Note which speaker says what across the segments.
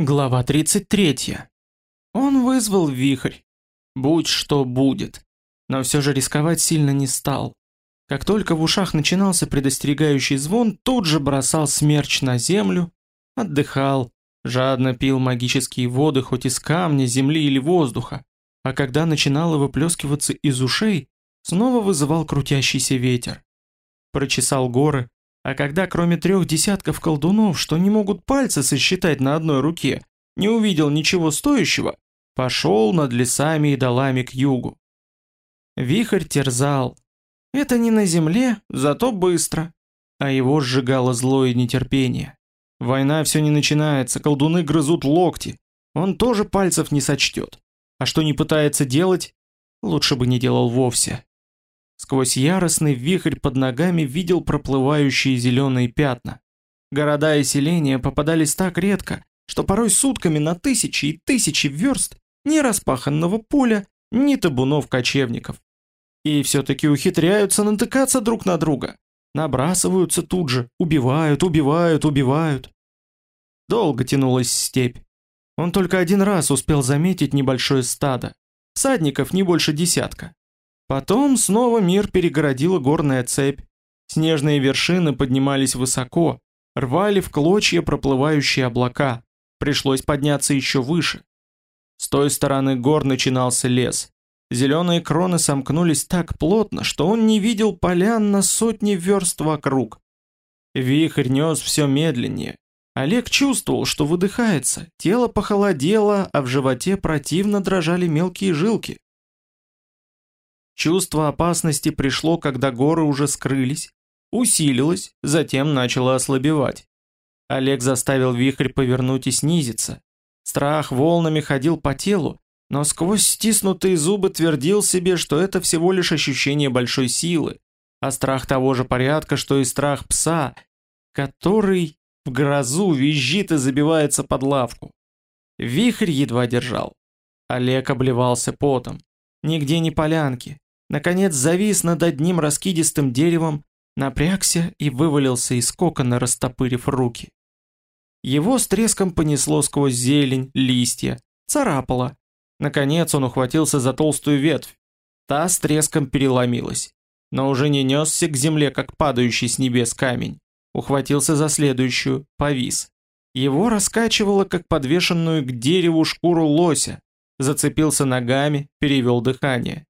Speaker 1: Глава 33. Он вызвал вихрь. Будь что будет. Но все же рисковать сильно не стал. Как только в ушах начинался предостерегающий звон, тут же бросал смерч на землю, отдыхал, жадно пил магические воды хоть из камня, земли или воздуха, а когда начинало выплескиваться из ушей, снова вызывал крутящийся ветер. Прочесал горы, а когда кроме трех десятков колдунов, что не могут пальцы сосчитать на одной руке, не увидел ничего стоящего, пошел над лесами и долами к югу. Вихрь терзал. Это не на земле, зато быстро. А его сжигало злое нетерпение. Война все не начинается, колдуны грызут локти. Он тоже пальцев не сочтет. А что не пытается делать, лучше бы не делал вовсе. Сквозь яростный вихрь под ногами видел проплывающие зеленые пятна. Города и селения попадались так редко, что порой сутками на тысячи и тысячи верст ни распаханного поля, ни табунов кочевников. И все-таки ухитряются натыкаться друг на друга. Набрасываются тут же, убивают, убивают, убивают. Долго тянулась степь. Он только один раз успел заметить небольшое стадо. Всадников не больше десятка. Потом снова мир перегородила горная цепь. Снежные вершины поднимались высоко, рвали в клочья проплывающие облака. Пришлось подняться еще выше. С той стороны гор начинался лес. Зеленые кроны сомкнулись так плотно, что он не видел полян на сотни верст вокруг. Вихрь нес все медленнее. Олег чувствовал, что выдыхается, тело похолодело, а в животе противно дрожали мелкие жилки. Чувство опасности пришло, когда горы уже скрылись, усилилось, затем начало ослабевать. Олег заставил вихрь повернуть и снизиться. Страх волнами ходил по телу, но сквозь стиснутые зубы твердил себе, что это всего лишь ощущение большой силы, а страх того же порядка, что и страх пса, который в грозу визжит и забивается под лавку. Вихрь едва держал. Олег обливался потом. Нигде не полянки, наконец завис над одним раскидистым деревом, напрягся и вывалился из кокона, растопырив руки. Его с треском понесло сквозь зелень, листья, царапало. Наконец он ухватился за толстую ветвь. Та с треском переломилась, но уже не несся к земле, как падающий с небес камень. Ухватился за следующую, повис. Его раскачивало, как подвешенную к дереву шкуру лося. Зацепился ногами, перевел дыхание.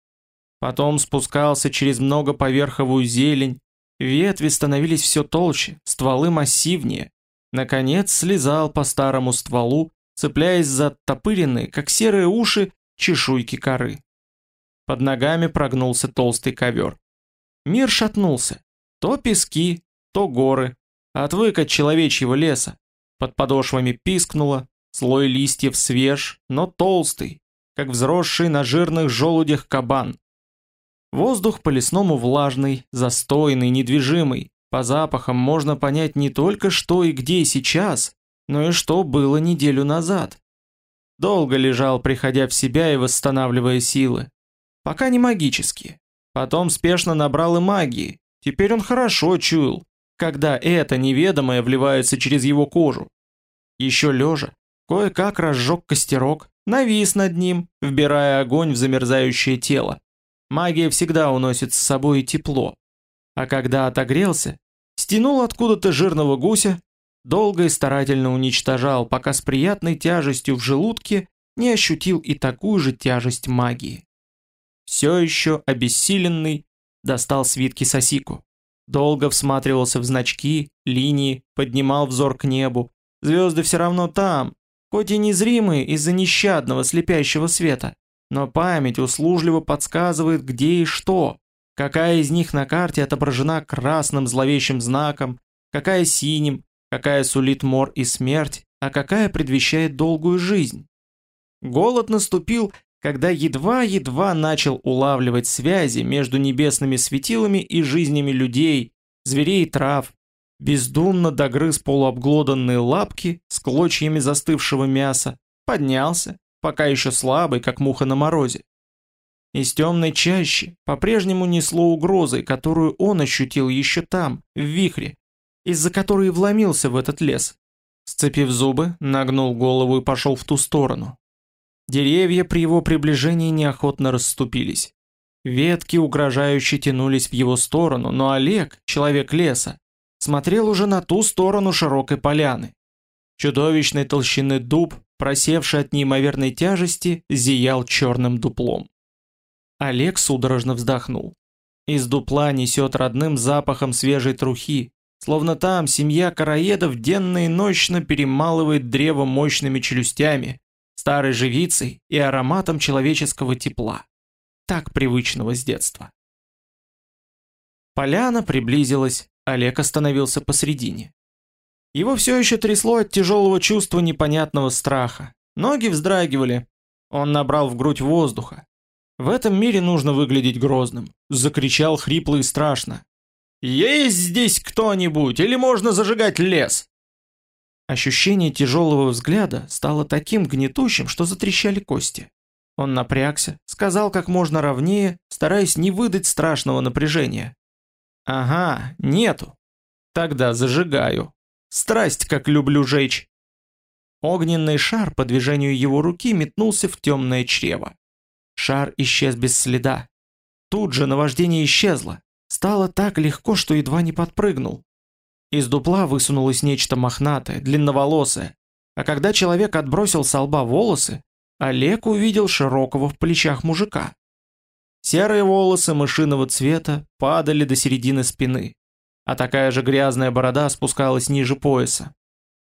Speaker 1: Потом спускался через многоповерховую зелень, ветви становились все толще, стволы массивнее. Наконец слезал по старому стволу, цепляясь за оттопыренные, как серые уши, чешуйки коры. Под ногами прогнулся толстый ковер. Мир шатнулся. То пески, то горы. Отвык от человечьего леса. Под подошвами пискнуло, слой листьев свеж, но толстый, как взросший на жирных желудях кабан. Воздух по-лесному влажный, застойный, недвижимый. По запахам можно понять не только что и где сейчас, но и что было неделю назад. Долго лежал, приходя в себя и восстанавливая силы. Пока не магические. Потом спешно набрал и магии. Теперь он хорошо чуял, когда это неведомое вливается через его кожу. Еще лежа, кое-как разжег костерок, навис над ним, вбирая огонь в замерзающее тело. Магия всегда уносит с собой тепло. А когда отогрелся, стянул откуда-то жирного гуся, долго и старательно уничтожал, пока с приятной тяжестью в желудке не ощутил и такую же тяжесть магии. Все еще обессиленный, достал свитки Сосику. Долго всматривался в значки, линии, поднимал взор к небу. Звезды все равно там, хоть и незримые из-за нещадного слепящего света. Но память услужливо подсказывает, где и что, какая из них на карте отображена красным зловещим знаком, какая синим, какая сулит мор и смерть, а какая предвещает долгую жизнь. Голод наступил, когда едва-едва начал улавливать связи между небесными светилами и жизнями людей, зверей и трав, бездумно догрыз полуобглоданные лапки с клочьями застывшего мяса, поднялся, пока еще слабый, как муха на морозе. Из темной чащи по-прежнему несло угрозой, которую он ощутил еще там, в вихре, из-за которой вломился в этот лес. Сцепив зубы, нагнул голову и пошел в ту сторону. Деревья при его приближении неохотно расступились. Ветки угрожающе тянулись в его сторону, но Олег, человек леса, смотрел уже на ту сторону широкой поляны. Чудовищной толщины дуб, просевший от неимоверной тяжести, зиял черным дуплом. Олег судорожно вздохнул. Из дупла несет родным запахом свежей трухи, словно там семья караедов денно и ночно перемалывает древо мощными челюстями, старой живицей и ароматом человеческого тепла, так привычного с детства. Поляна приблизилась, Олег остановился посредине. Его все еще трясло от тяжелого чувства непонятного страха. Ноги вздрагивали. Он набрал в грудь воздуха. В этом мире нужно выглядеть грозным. Закричал хрипло и страшно. «Есть здесь кто-нибудь? Или можно зажигать лес?» Ощущение тяжелого взгляда стало таким гнетущим, что затрещали кости. Он напрягся, сказал как можно ровнее, стараясь не выдать страшного напряжения. «Ага, нету. Тогда зажигаю. Страсть, как люблю жечь. Огненный шар по движению его руки метнулся в темное чрево. Шар исчез без следа. Тут же наваждение исчезло. Стало так легко, что едва не подпрыгнул. Из дупла высунулось нечто мохнатое, длинноволосое. А когда человек отбросил с лба волосы, Олег увидел широкого в плечах мужика. Серые волосы мышиного цвета падали до середины спины а такая же грязная борода спускалась ниже пояса.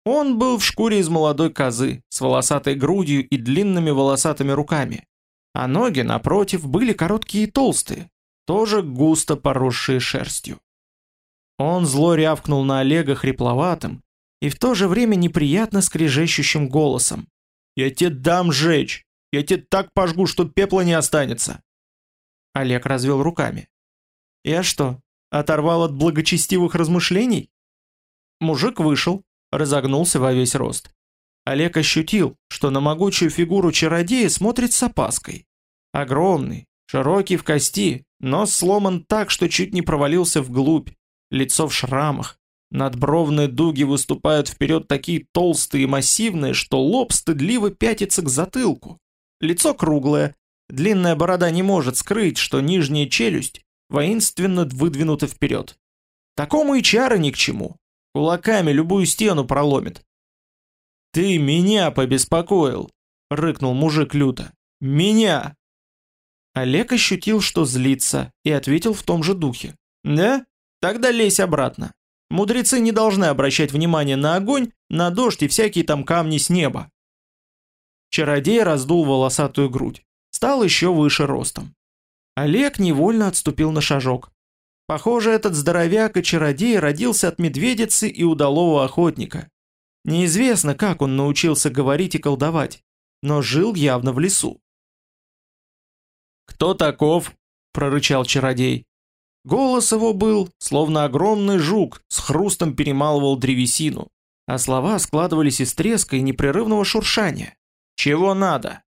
Speaker 1: Он был в шкуре из молодой козы, с волосатой грудью и длинными волосатыми руками, а ноги, напротив, были короткие и толстые, тоже густо поросшие шерстью. Он зло рявкнул на Олега хрипловатым и в то же время неприятно скрежещущим голосом. «Я тебе дам жечь! Я тебе так пожгу, что пепла не останется!» Олег развел руками. «Я что, Оторвал от благочестивых размышлений? Мужик вышел, разогнулся во весь рост. Олег ощутил, что на могучую фигуру чародея смотрит с опаской. Огромный, широкий в кости, нос сломан так, что чуть не провалился вглубь, лицо в шрамах, надбровные дуги выступают вперед такие толстые и массивные, что лоб стыдливо пятится к затылку. Лицо круглое, длинная борода не может скрыть, что нижняя челюсть воинственно выдвинуты вперед. Такому и чары ни к чему. Кулаками любую стену проломит. «Ты меня побеспокоил!» — рыкнул мужик люто. «Меня!» Олег ощутил, что злится, и ответил в том же духе. «Да? Тогда лезь обратно. Мудрецы не должны обращать внимание на огонь, на дождь и всякие там камни с неба». Чародей раздул волосатую грудь. Стал еще выше ростом. Олег невольно отступил на шажок. Похоже, этот здоровяк и чародей родился от медведицы и удалого охотника. Неизвестно, как он научился говорить и колдовать, но жил явно в лесу. «Кто таков?» – прорычал чародей. Голос его был, словно огромный жук, с хрустом перемалывал древесину, а слова складывались из треска и непрерывного шуршания. «Чего надо?»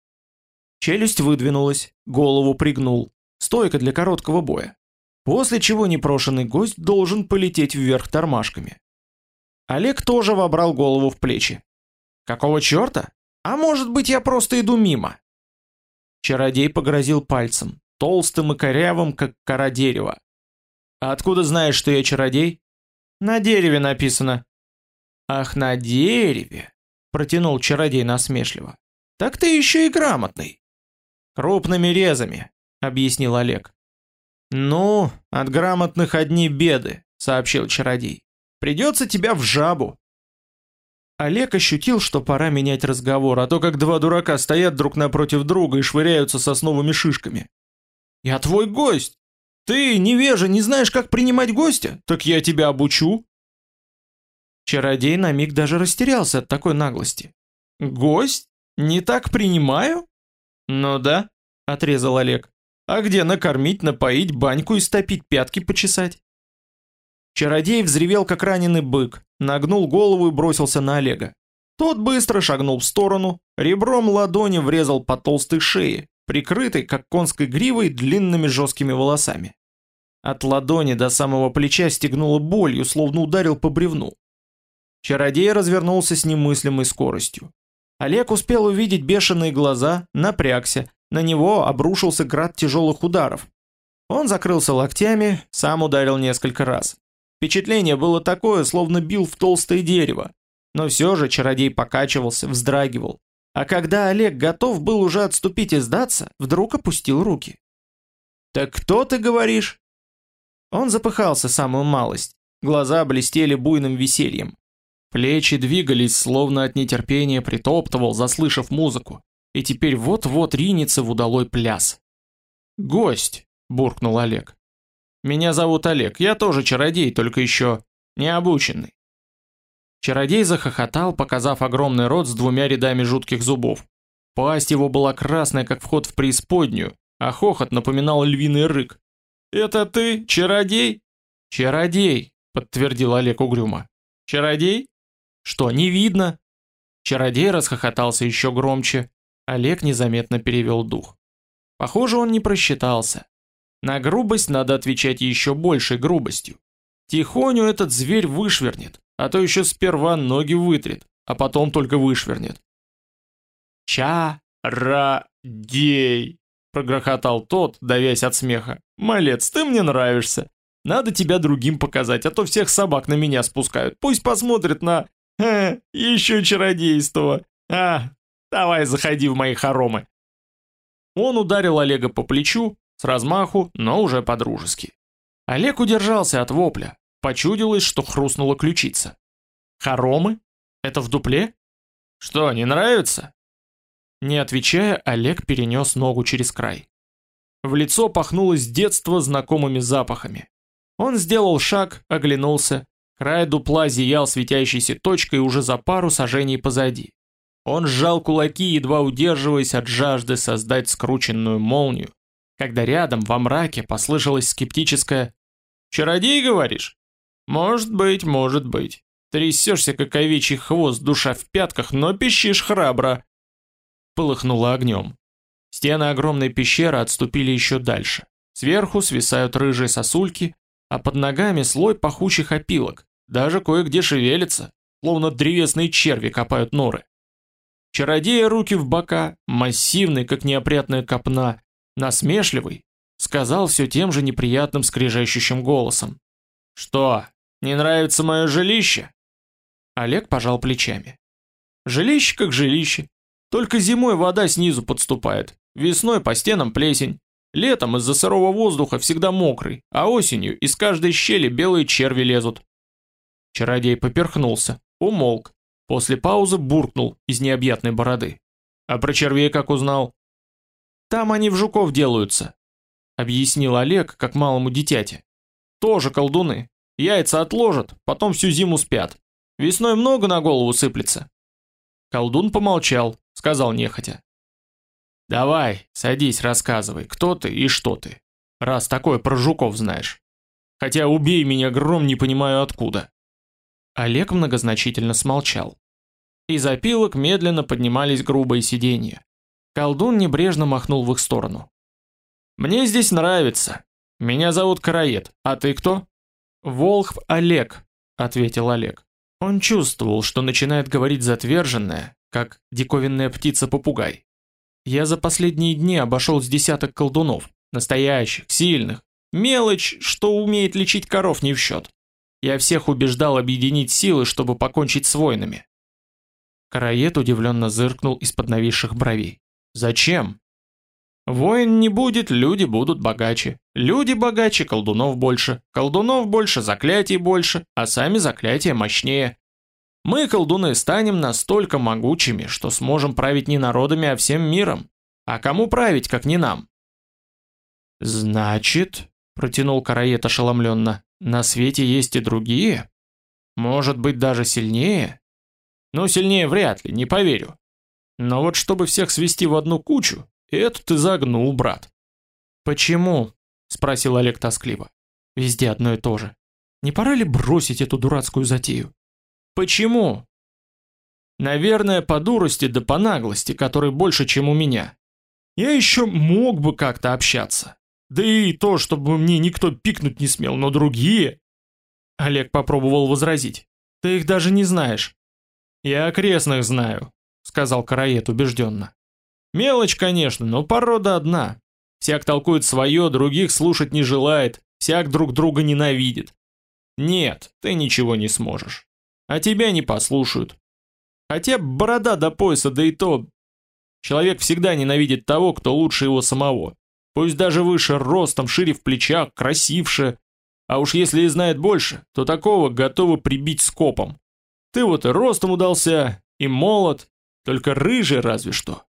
Speaker 1: Челюсть выдвинулась, голову пригнул. Стойка для короткого боя. После чего непрошенный гость должен полететь вверх тормашками. Олег тоже вобрал голову в плечи. Какого черта? А может быть я просто иду мимо? Чародей погрозил пальцем, толстым и корявым, как кора дерева. А откуда знаешь, что я чародей? На дереве написано. Ах, на дереве, протянул чародей насмешливо. Так ты еще и грамотный. Крупными резами, объяснил Олег. Ну, от грамотных одни беды, сообщил чародей. Придется тебя в жабу. Олег ощутил, что пора менять разговор, а то как два дурака стоят друг напротив друга и швыряются сосновыми шишками. «Я твой гость! Ты, невежа, не знаешь, как принимать гостя? Так я тебя обучу!» Чародей на миг даже растерялся от такой наглости. «Гость? Не так принимаю?» «Ну да», — отрезал Олег. А где накормить, напоить, баньку истопить, пятки почесать? Чародей взревел, как раненый бык, нагнул голову и бросился на Олега. Тот быстро шагнул в сторону, ребром ладони врезал по толстой шее, прикрытой, как конской гривой, длинными жесткими волосами. От ладони до самого плеча стегнуло болью, словно ударил по бревну. Чародей развернулся с немыслимой скоростью. Олег успел увидеть бешеные глаза, напрягся, на него обрушился град тяжелых ударов. Он закрылся локтями, сам ударил несколько раз. Впечатление было такое, словно бил в толстое дерево. Но все же чародей покачивался, вздрагивал. А когда Олег готов был уже отступить и сдаться, вдруг опустил руки. «Так кто ты говоришь?» Он запыхался самую малость. Глаза блестели буйным весельем. Плечи двигались, словно от нетерпения притоптывал, заслышав музыку. И теперь вот-вот ринется в удалой пляс. «Гость!» – буркнул Олег. «Меня зовут Олег, я тоже чародей, только еще необученный». Чародей захохотал, показав огромный рот с двумя рядами жутких зубов. Пасть его была красная, как вход в преисподнюю, а хохот напоминал львиный рык. «Это ты, чародей?» «Чародей», — подтвердил Олег угрюмо. «Чародей? Что, не видно?» Чародей расхохотался еще громче. Олег незаметно перевел дух. Похоже, он не просчитался. На грубость надо отвечать еще большей грубостью. Тихоню этот зверь вышвернет, а то еще сперва ноги вытрет, а потом только вышвернет. «Ча-ра-дей!» прогрохотал тот, давясь от смеха. «Малец, ты мне нравишься. Надо тебя другим показать, а то всех собак на меня спускают. Пусть посмотрят на... Э, еще чародейство. А, давай заходи в мои хоромы». Он ударил Олега по плечу, с размаху, но уже по-дружески. Олег удержался от вопля. Почудилось, что хрустнула ключица. «Хоромы? Это в дупле? Что, не нравится?» Не отвечая, Олег перенес ногу через край. В лицо пахнуло с детства знакомыми запахами. Он сделал шаг, оглянулся. Край дупла зиял светящейся точкой уже за пару сажений позади. Он сжал кулаки, едва удерживаясь от жажды создать скрученную молнию, когда рядом во мраке послышалось скептическое «Чародей, говоришь?» «Может быть, может быть. Трясешься, как овечий хвост, душа в пятках, но пищишь храбро полыхнуло огнем. Стены огромной пещеры отступили еще дальше. Сверху свисают рыжие сосульки, а под ногами слой пахучих опилок. Даже кое-где шевелится, словно древесные черви копают норы. Чародея руки в бока, массивный, как неопрятная копна, насмешливый, сказал все тем же неприятным скрежещущим голосом. «Что, не нравится мое жилище?» Олег пожал плечами. «Жилище как жилище, только зимой вода снизу подступает, весной по стенам плесень, летом из-за сырого воздуха всегда мокрый, а осенью из каждой щели белые черви лезут. Чародей поперхнулся, умолк, после паузы буркнул из необъятной бороды. А про червей как узнал? Там они в жуков делаются, объяснил Олег, как малому дитяте. Тоже колдуны. Яйца отложат, потом всю зиму спят. Весной много на голову сыплется. Колдун помолчал, сказал нехотя. Давай, садись, рассказывай, кто ты и что ты. Раз такое про жуков знаешь. Хотя убей меня, гром, не понимаю откуда. Олег многозначительно смолчал. Из опилок медленно поднимались грубые сиденья. Колдун небрежно махнул в их сторону. Мне здесь нравится. Меня зовут Караед. А ты кто? Волхв Олег, ответил Олег. Он чувствовал, что начинает говорить затверженное, как диковинная птица-попугай. Я за последние дни обошел с десяток колдунов, настоящих, сильных. Мелочь, что умеет лечить коров, не в счет. Я всех убеждал объединить силы, чтобы покончить с войнами. Караед удивленно зыркнул из-под нависших бровей. Зачем? Войн не будет, люди будут богаче. Люди богаче, колдунов больше. Колдунов больше, заклятий больше, а сами заклятия мощнее. Мы, колдуны, станем настолько могучими, что сможем править не народами, а всем миром. А кому править, как не нам? Значит, протянул Караед ошеломленно, на свете есть и другие? Может быть, даже сильнее? Ну, сильнее вряд ли, не поверю. Но вот чтобы всех свести в одну кучу, это ты загнул, брат. Почему? спросил Олег тоскливо. Везде одно и то же. Не пора ли бросить эту дурацкую затею? Почему? Наверное, по дурости да по наглости, которой больше, чем у меня. Я еще мог бы как-то общаться. Да и то, чтобы мне никто пикнуть не смел, но другие... Олег попробовал возразить. Ты их даже не знаешь. Я окрестных знаю, сказал Караед убежденно. Мелочь, конечно, но порода одна. Всяк толкует свое, других слушать не желает, всяк друг друга ненавидит. Нет, ты ничего не сможешь. А тебя не послушают. Хотя борода до пояса, да и то... Человек всегда ненавидит того, кто лучше его самого. Пусть даже выше ростом, шире в плечах, красивше. А уж если и знает больше, то такого готовы прибить скопом. Ты вот и ростом удался, и молод, только рыжий разве что.